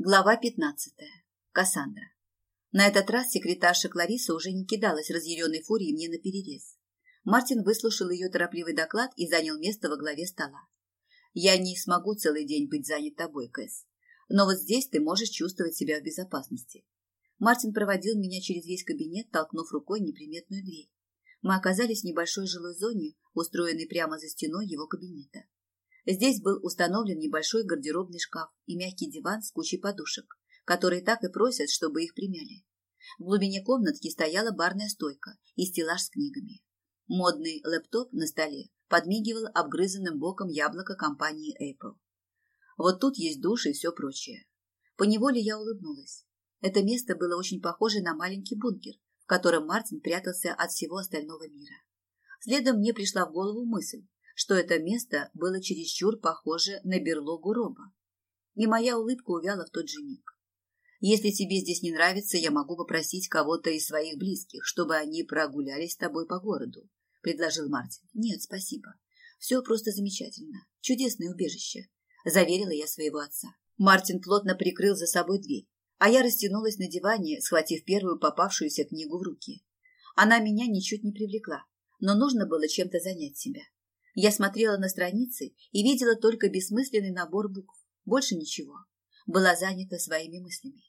Глава 15. Кассандра. На этот раз секретарша Клариса уже не кидалась разъяренной фурией мне на перерез. Мартин выслушал ее торопливый доклад и занял место во главе стола. «Я не смогу целый день быть занят тобой, Кэс. Но вот здесь ты можешь чувствовать себя в безопасности». Мартин проводил меня через весь кабинет, толкнув рукой неприметную дверь. Мы оказались в небольшой жилой зоне, устроенной прямо за стеной его кабинета. Здесь был установлен небольшой гардеробный шкаф и мягкий диван с кучей подушек, которые так и просят, чтобы их примяли. В глубине комнатки стояла барная стойка и стеллаж с книгами. Модный лэптоп на столе подмигивал обгрызанным боком яблоко компании Apple. Вот тут есть душ и все прочее. Поневоле я улыбнулась. Это место было очень похоже на маленький бункер, в котором Мартин прятался от всего остального мира. Следом мне пришла в голову мысль, что это место было чересчур похоже на берлогу Роба. И моя улыбка увяла в тот же миг. Если тебе здесь не нравится, я могу попросить кого-то из своих близких, чтобы они прогулялись с тобой по городу, — предложил Мартин. Нет, спасибо. Все просто замечательно. Чудесное убежище, — заверила я своего отца. Мартин плотно прикрыл за собой дверь, а я растянулась на диване, схватив первую попавшуюся книгу в руки. Она меня ничуть не привлекла, но нужно было чем-то занять себя. Я смотрела на страницы и видела только бессмысленный набор букв. Больше ничего. Была занята своими мыслями.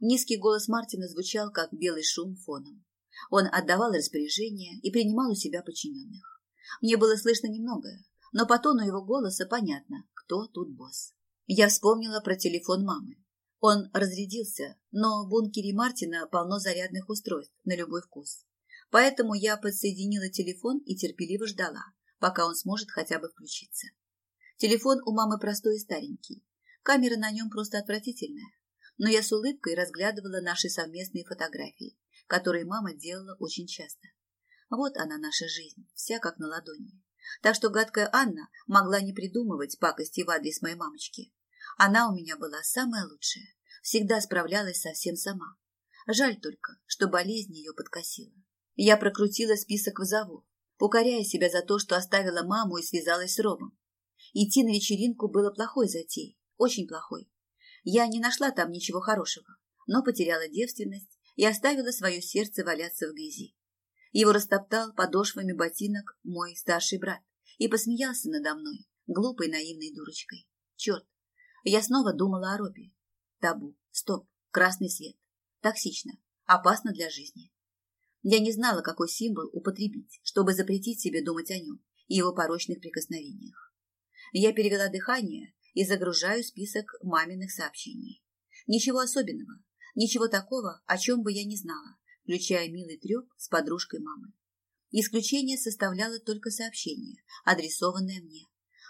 Низкий голос Мартина звучал, как белый шум фоном. Он отдавал распоряжения и принимал у себя подчиненных. Мне было слышно немногое, но по тону его голоса понятно, кто тут босс. Я вспомнила про телефон мамы. Он разрядился, но в бункере Мартина полно зарядных устройств на любой вкус. Поэтому я подсоединила телефон и терпеливо ждала, пока он сможет хотя бы включиться. Телефон у мамы простой и старенький. Камера на нем просто отвратительная. Но я с улыбкой разглядывала наши совместные фотографии, которые мама делала очень часто. Вот она наша жизнь, вся как на ладони. Так что гадкая Анна могла не придумывать пакости в адрес моей мамочки. Она у меня была самая лучшая, всегда справлялась совсем сама. Жаль только, что болезнь ее подкосила. Я прокрутила список вызовов, укоряя себя за то, что оставила маму и связалась с Робом. Идти на вечеринку было плохой затеей, очень плохой. Я не нашла там ничего хорошего, но потеряла девственность и оставила свое сердце валяться в грязи. Его растоптал подошвами ботинок мой старший брат и посмеялся надо мной, глупой наивной дурочкой. Черт, я снова думала о Робе. Табу, стоп, красный свет. Токсично, опасно для жизни. Я не знала, какой символ употребить, чтобы запретить себе думать о нем и его порочных прикосновениях. Я перевела дыхание и загружаю список маминых сообщений. Ничего особенного, ничего такого, о чем бы я не знала, включая милый треп с подружкой мамы. Исключение составляло только сообщение, адресованное мне,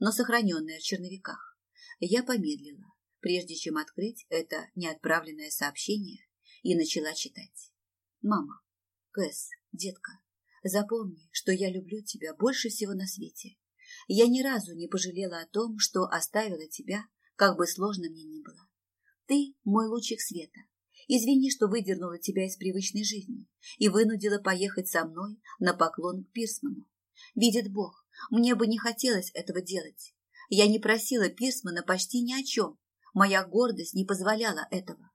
но сохраненное в черновиках. Я помедлила, прежде чем открыть это неотправленное сообщение, и начала читать. «Мама, Кэс, детка, запомни, что я люблю тебя больше всего на свете. Я ни разу не пожалела о том, что оставила тебя, как бы сложно мне ни было. Ты мой лучик света. Извини, что выдернула тебя из привычной жизни и вынудила поехать со мной на поклон к Пирсману. Видит Бог, мне бы не хотелось этого делать. Я не просила Пирсмана почти ни о чем. Моя гордость не позволяла этого.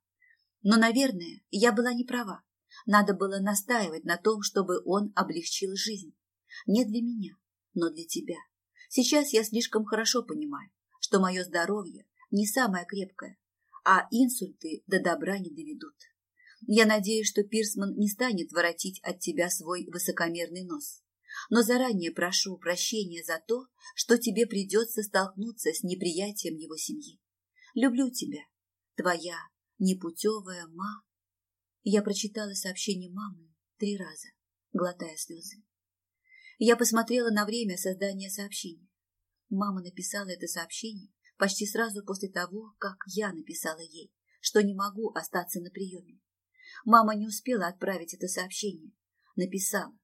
Но, наверное, я была не права. Надо было настаивать на том, чтобы он облегчил жизнь. Не для меня, но для тебя. Сейчас я слишком хорошо понимаю, что мое здоровье не самое крепкое, а инсульты до добра не доведут. Я надеюсь, что Пирсман не станет воротить от тебя свой высокомерный нос. Но заранее прошу прощения за то, что тебе придется столкнуться с неприятием его семьи. Люблю тебя, твоя непутевая ма я прочитала сообщение мамы три раза, глотая слезы. Я посмотрела на время создания сообщения. Мама написала это сообщение почти сразу после того, как я написала ей, что не могу остаться на приеме. Мама не успела отправить это сообщение. Написала,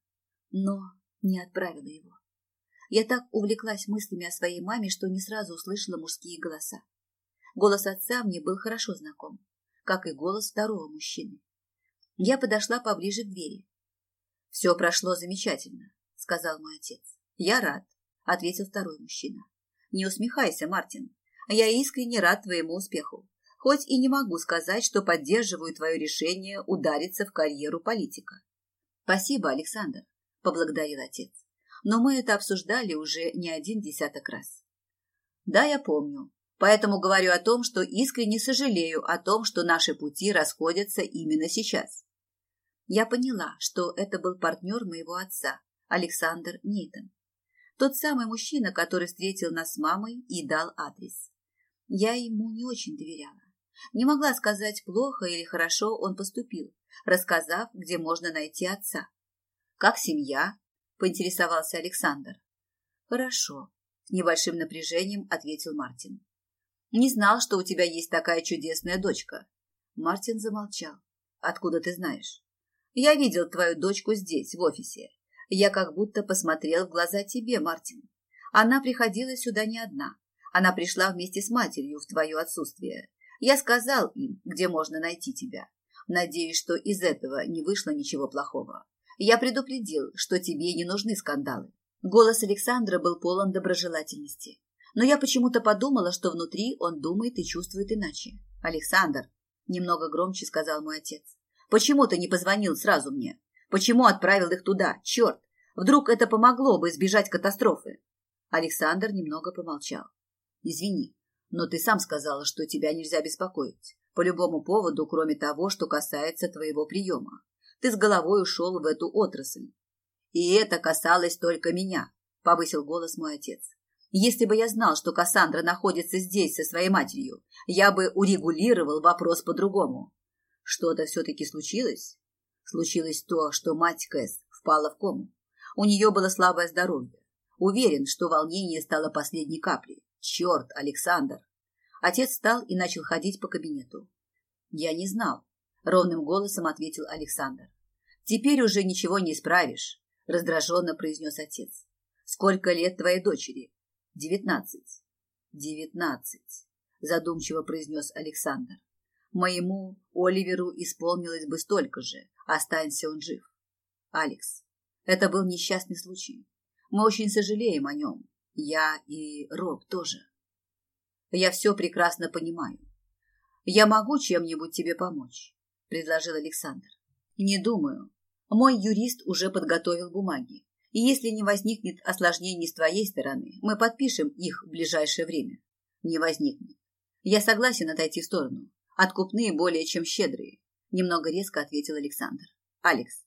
но не отправила его. Я так увлеклась мыслями о своей маме, что не сразу услышала мужские голоса. Голос отца мне был хорошо знаком, как и голос второго мужчины. Я подошла поближе к двери. «Все прошло замечательно», — сказал мой отец. «Я рад», — ответил второй мужчина. «Не усмехайся, Мартин. Я искренне рад твоему успеху. хоть и не могу сказать, что поддерживаю твое решение удариться в карьеру политика. Спасибо, Александр, поблагодарил отец. Но мы это обсуждали уже не один десяток раз. Да, я помню. Поэтому говорю о том, что искренне сожалею о том, что наши пути расходятся именно сейчас. Я поняла, что это был партнер моего отца, Александр Нейтон. Тот самый мужчина, который встретил нас с мамой и дал адрес. Я ему не очень доверяла. Не могла сказать, плохо или хорошо он поступил, рассказав, где можно найти отца. «Как семья?» – поинтересовался Александр. «Хорошо», – с небольшим напряжением ответил Мартин. «Не знал, что у тебя есть такая чудесная дочка». Мартин замолчал. «Откуда ты знаешь?» «Я видел твою дочку здесь, в офисе. Я как будто посмотрел в глаза тебе, Мартин. Она приходила сюда не одна. Она пришла вместе с матерью в твое отсутствие. Я сказал им, где можно найти тебя. Надеюсь, что из этого не вышло ничего плохого. Я предупредил, что тебе не нужны скандалы. Голос Александра был полон доброжелательности. Но я почему-то подумала, что внутри он думает и чувствует иначе. «Александр», — немного громче сказал мой отец, — «почему ты не позвонил сразу мне? Почему отправил их туда? Черт! Вдруг это помогло бы избежать катастрофы?» Александр немного помолчал. «Извини, но ты сам сказала, что тебя нельзя беспокоить. По любому поводу, кроме того, что касается твоего приема. Ты с головой ушел в эту отрасль. И это касалось только меня, повысил голос мой отец. Если бы я знал, что Кассандра находится здесь со своей матерью, я бы урегулировал вопрос по-другому. Что-то все-таки случилось? Случилось то, что мать Кэс впала в кому. У нее было слабое здоровье. Уверен, что волнение стало последней каплей. Черт, Александр! Отец встал и начал ходить по кабинету. Я не знал, ровным голосом ответил Александр. Теперь уже ничего не исправишь, раздраженно произнес отец. Сколько лет твоей дочери? Девятнадцать. Девятнадцать, задумчиво произнес Александр. Моему Оливеру исполнилось бы столько же, останься он жив. Алекс, это был несчастный случай. Мы очень сожалеем о нем. Я и Роб тоже. Я все прекрасно понимаю. Я могу чем-нибудь тебе помочь, предложил Александр. Не думаю. Мой юрист уже подготовил бумаги. И если не возникнет осложнений с твоей стороны, мы подпишем их в ближайшее время. Не возникнет. Я согласен отойти в сторону. Откупные более чем щедрые. Немного резко ответил Александр. Алекс,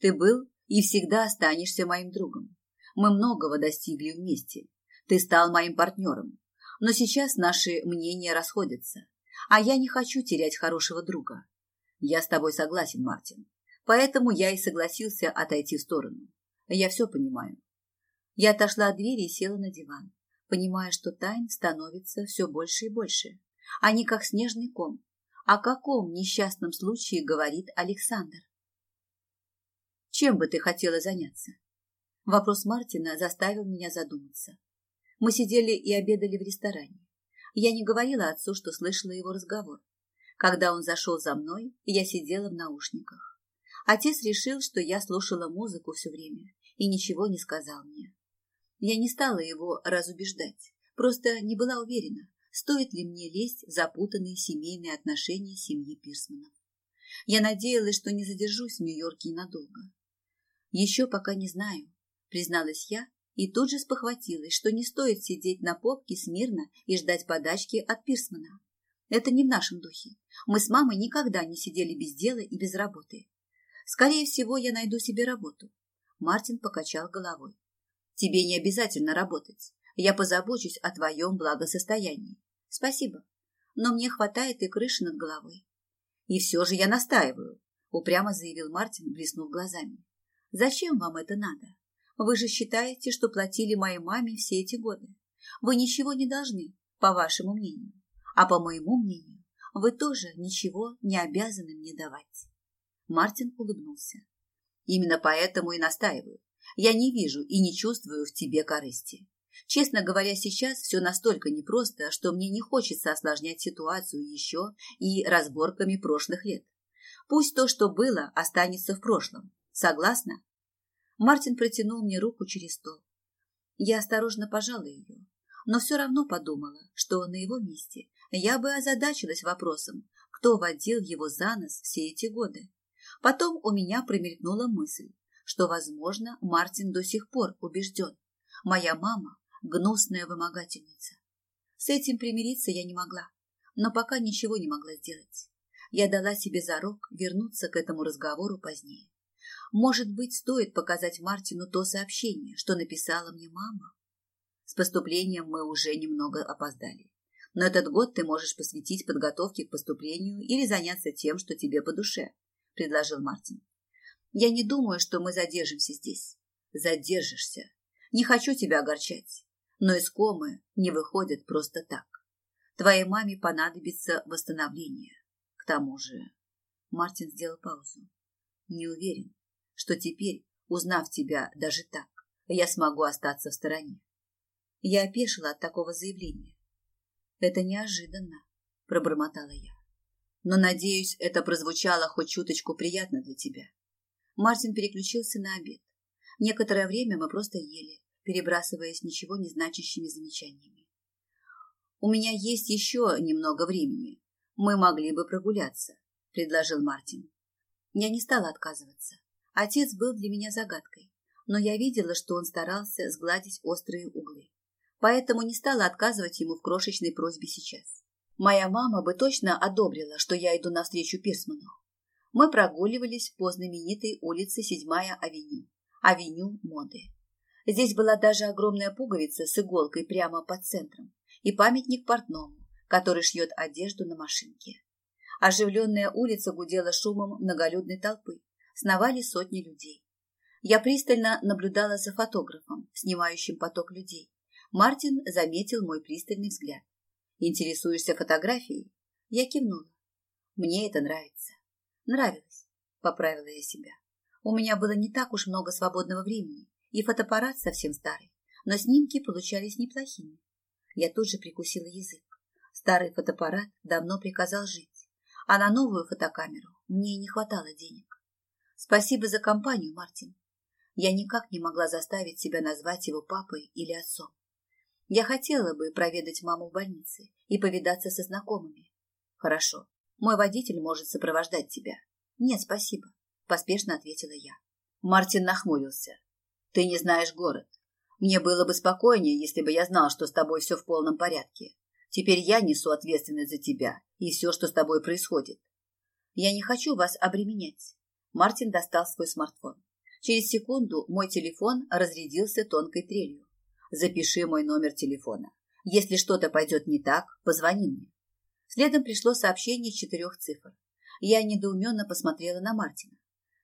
ты был и всегда останешься моим другом. Мы многого достигли вместе. Ты стал моим партнером. Но сейчас наши мнения расходятся. А я не хочу терять хорошего друга. Я с тобой согласен, Мартин. Поэтому я и согласился отойти в сторону. Я все понимаю. Я отошла от двери и села на диван, понимая, что тайн становится все больше и больше. Они как снежный ком. О каком несчастном случае говорит Александр? Чем бы ты хотела заняться? Вопрос Мартина заставил меня задуматься. Мы сидели и обедали в ресторане. Я не говорила отцу, что слышала его разговор. Когда он зашел за мной, я сидела в наушниках. Отец решил, что я слушала музыку все время и ничего не сказал мне. Я не стала его разубеждать, просто не была уверена, стоит ли мне лезть в запутанные семейные отношения семьи Пирсманов. Я надеялась, что не задержусь в Нью-Йорке надолго. Еще пока не знаю, призналась я и тут же спохватилась, что не стоит сидеть на попке смирно и ждать подачки от Пирсмана. Это не в нашем духе. Мы с мамой никогда не сидели без дела и без работы. Скорее всего, я найду себе работу. Мартин покачал головой. Тебе не обязательно работать. Я позабочусь о твоем благосостоянии. Спасибо. Но мне хватает и крыши над головой. И все же я настаиваю, упрямо заявил Мартин, блеснув глазами. Зачем вам это надо? Вы же считаете, что платили моей маме все эти годы. Вы ничего не должны, по вашему мнению. А по моему мнению, вы тоже ничего не обязаны мне давать. Мартин улыбнулся. Именно поэтому и настаиваю. Я не вижу и не чувствую в тебе корысти. Честно говоря, сейчас все настолько непросто, что мне не хочется осложнять ситуацию еще и разборками прошлых лет. Пусть то, что было, останется в прошлом. Согласна? Мартин протянул мне руку через стол. Я осторожно пожала ее, но все равно подумала, что на его месте я бы озадачилась вопросом, кто водил его за нос все эти годы. Потом у меня промелькнула мысль, что, возможно, Мартин до сих пор убежден. Моя мама – гнусная вымогательница. С этим примириться я не могла, но пока ничего не могла сделать. Я дала себе зарок вернуться к этому разговору позднее. Может быть, стоит показать Мартину то сообщение, что написала мне мама? С поступлением мы уже немного опоздали. Но этот год ты можешь посвятить подготовке к поступлению или заняться тем, что тебе по душе, предложил Мартин. Я не думаю, что мы задержимся здесь. Задержишься. Не хочу тебя огорчать. Но из комы не выходит просто так. Твоей маме понадобится восстановление. К тому же... Мартин сделал паузу. Не уверен, что теперь, узнав тебя даже так, я смогу остаться в стороне. Я опешила от такого заявления. Это неожиданно, пробормотала я. Но, надеюсь, это прозвучало хоть чуточку приятно для тебя. Мартин переключился на обед. Некоторое время мы просто ели, перебрасываясь ничего не значащими замечаниями. «У меня есть еще немного времени. Мы могли бы прогуляться», — предложил Мартин. Я не стала отказываться. Отец был для меня загадкой, но я видела, что он старался сгладить острые углы. Поэтому не стала отказывать ему в крошечной просьбе сейчас. Моя мама бы точно одобрила, что я иду навстречу Пирсману. Мы прогуливались по знаменитой улице Седьмая авеню, авеню моды. Здесь была даже огромная пуговица с иголкой прямо под центром и памятник портному, который шьет одежду на машинке. Оживленная улица гудела шумом многолюдной толпы, сновали сотни людей. Я пристально наблюдала за фотографом, снимающим поток людей. Мартин заметил мой пристальный взгляд. «Интересуешься фотографией?» Я кивнула. «Мне это нравится». «Нравилось», — поправила я себя. «У меня было не так уж много свободного времени, и фотоаппарат совсем старый, но снимки получались неплохими. Я тут же прикусила язык. Старый фотоаппарат давно приказал жить, а на новую фотокамеру мне не хватало денег. Спасибо за компанию, Мартин. Я никак не могла заставить себя назвать его папой или отцом. Я хотела бы проведать маму в больнице и повидаться со знакомыми. Хорошо, мой водитель может сопровождать тебя. Нет, спасибо, поспешно ответила я. Мартин нахмурился. Ты не знаешь город. Мне было бы спокойнее, если бы я знал, что с тобой все в полном порядке. Теперь я несу ответственность за тебя и все, что с тобой происходит. Я не хочу вас обременять. Мартин достал свой смартфон. Через секунду мой телефон разрядился тонкой трелью. Запиши мой номер телефона. Если что-то пойдет не так, позвони мне. Следом пришло сообщение четырех цифр. Я недоуменно посмотрела на Мартина.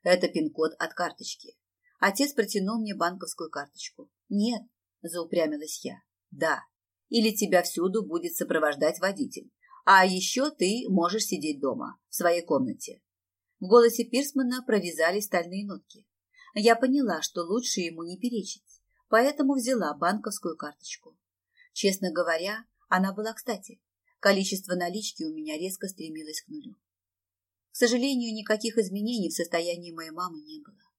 Это пин-код от карточки. Отец протянул мне банковскую карточку. Нет, заупрямилась я. Да. Или тебя всюду будет сопровождать водитель. А еще ты можешь сидеть дома, в своей комнате. В голосе Пирсмана прорезали стальные нотки. Я поняла, что лучше ему не перечить, поэтому взяла банковскую карточку. Честно говоря, она была кстати. Количество налички у меня резко стремилось к нулю. К сожалению, никаких изменений в состоянии моей мамы не было.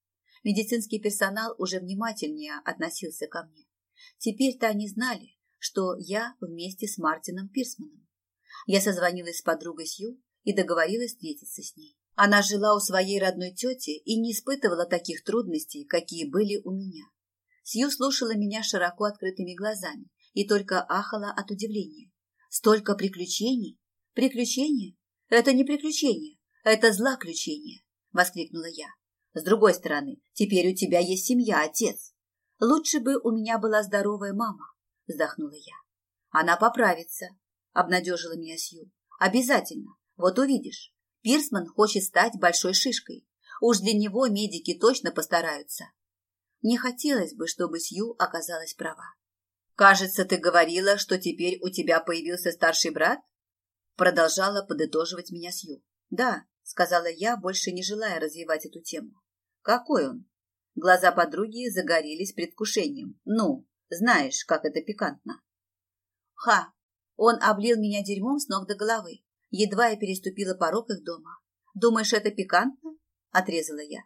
Медицинский персонал уже внимательнее относился ко мне. Теперь-то они знали, что я вместе с Мартином Пирсманом. Я созвонилась с подругой Сью и договорилась встретиться с ней. Она жила у своей родной тети и не испытывала таких трудностей, какие были у меня. Сью слушала меня широко открытыми глазами и только ахала от удивления. Столько приключений? Приключения? Это не приключения, это злоключения, воскликнула я. С другой стороны, теперь у тебя есть семья, отец. Лучше бы у меня была здоровая мама, вздохнула я. Она поправится, обнадежила меня Сью. Обязательно, вот увидишь. Пирсман хочет стать большой шишкой. Уж для него медики точно постараются. Не хотелось бы, чтобы Сью оказалась права. «Кажется, ты говорила, что теперь у тебя появился старший брат?» Продолжала подытоживать меня Сью. «Да», — сказала я, больше не желая развивать эту тему. Какой он? Глаза подруги загорелись предвкушением. Ну, знаешь, как это пикантно. Ха! Он облил меня дерьмом с ног до головы. Едва я переступила порог их дома. Думаешь, это пикантно? Отрезала я.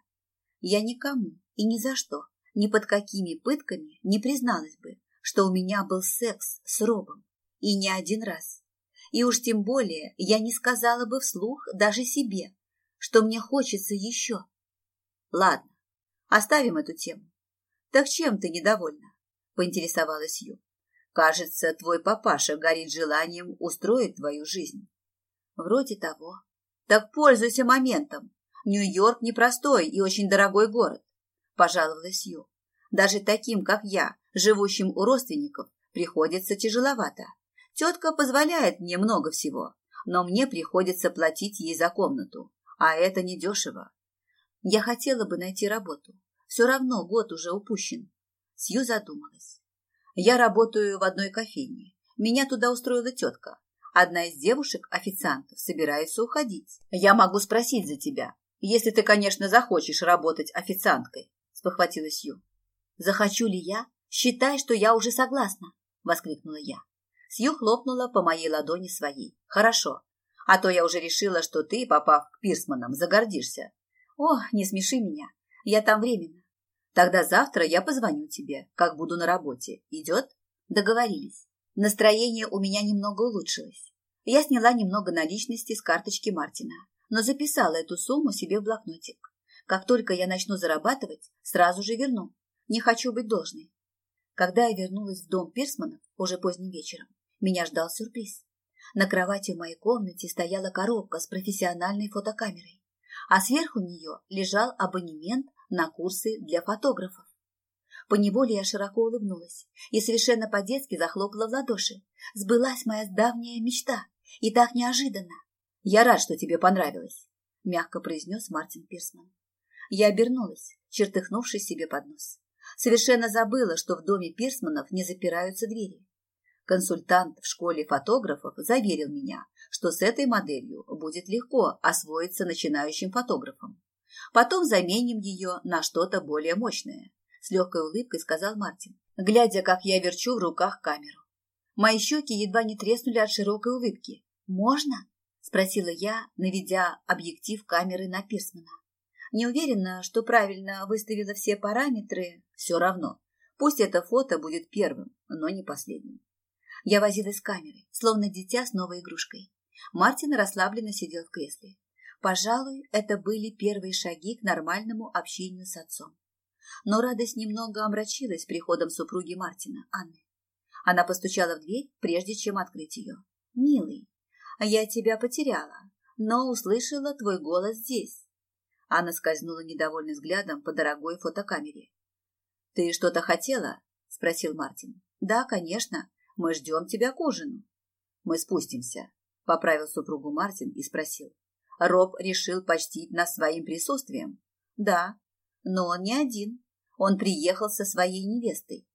Я никому и ни за что, ни под какими пытками не призналась бы, что у меня был секс с Робом. И не один раз. И уж тем более я не сказала бы вслух даже себе, что мне хочется еще. Ладно, оставим эту тему. Так чем ты недовольна? Поинтересовалась Ю. Кажется, твой папаша горит желанием устроить твою жизнь. Вроде того. Так пользуйся моментом. Нью-Йорк непростой и очень дорогой город, пожаловалась Ю. Даже таким, как я, живущим у родственников, приходится тяжеловато. Тетка позволяет мне много всего, но мне приходится платить ей за комнату, а это недешево. Я хотела бы найти работу. Все равно год уже упущен. Сью задумалась. Я работаю в одной кофейне. Меня туда устроила тетка. Одна из девушек-официантов собирается уходить. Я могу спросить за тебя, если ты, конечно, захочешь работать официанткой, спохватилась Ю. Захочу ли я? Считай, что я уже согласна, воскликнула я. Сью хлопнула по моей ладони своей. Хорошо. А то я уже решила, что ты, попав к Пирсманам, загордишься. О, не смеши меня. Я там временно. Тогда завтра я позвоню тебе, как буду на работе. Идет? Договорились. Настроение у меня немного улучшилось. Я сняла немного наличности с карточки Мартина, но записала эту сумму себе в блокнотик. Как только я начну зарабатывать, сразу же верну. Не хочу быть должной. Когда я вернулась в дом Пирсманов уже поздним вечером, меня ждал сюрприз. На кровати в моей комнате стояла коробка с профессиональной фотокамерой, а сверху нее лежал абонемент на курсы для фотографов. Поневоле я широко улыбнулась и совершенно по-детски захлопала в ладоши. Сбылась моя давняя мечта, и так неожиданно. «Я рад, что тебе понравилось», — мягко произнес Мартин Пирсман. Я обернулась, чертыхнувшись себе под нос. Совершенно забыла, что в доме Пирсманов не запираются двери. Консультант в школе фотографов заверил меня, что с этой моделью будет легко освоиться начинающим фотографом. Потом заменим ее на что-то более мощное, с легкой улыбкой сказал Мартин, глядя, как я верчу в руках камеру. Мои щеки едва не треснули от широкой улыбки. «Можно?» – спросила я, наведя объектив камеры на Пирсмана. Не уверена, что правильно выставила все параметры. Все равно. Пусть это фото будет первым, но не последним. Я возилась с камерой, словно дитя с новой игрушкой. Мартин расслабленно сидел в кресле. Пожалуй, это были первые шаги к нормальному общению с отцом. Но радость немного омрачилась приходом супруги Мартина, Анны. Она постучала в дверь, прежде чем открыть ее. «Милый, я тебя потеряла, но услышала твой голос здесь. Анна скользнула недовольным взглядом по дорогой фотокамере. «Ты что-то хотела?» – спросил Мартин. «Да, конечно. Мы ждем тебя к ужину». «Мы спустимся», – поправил супругу Мартин и спросил. «Роб решил почтить нас своим присутствием?» «Да, но он не один. Он приехал со своей невестой.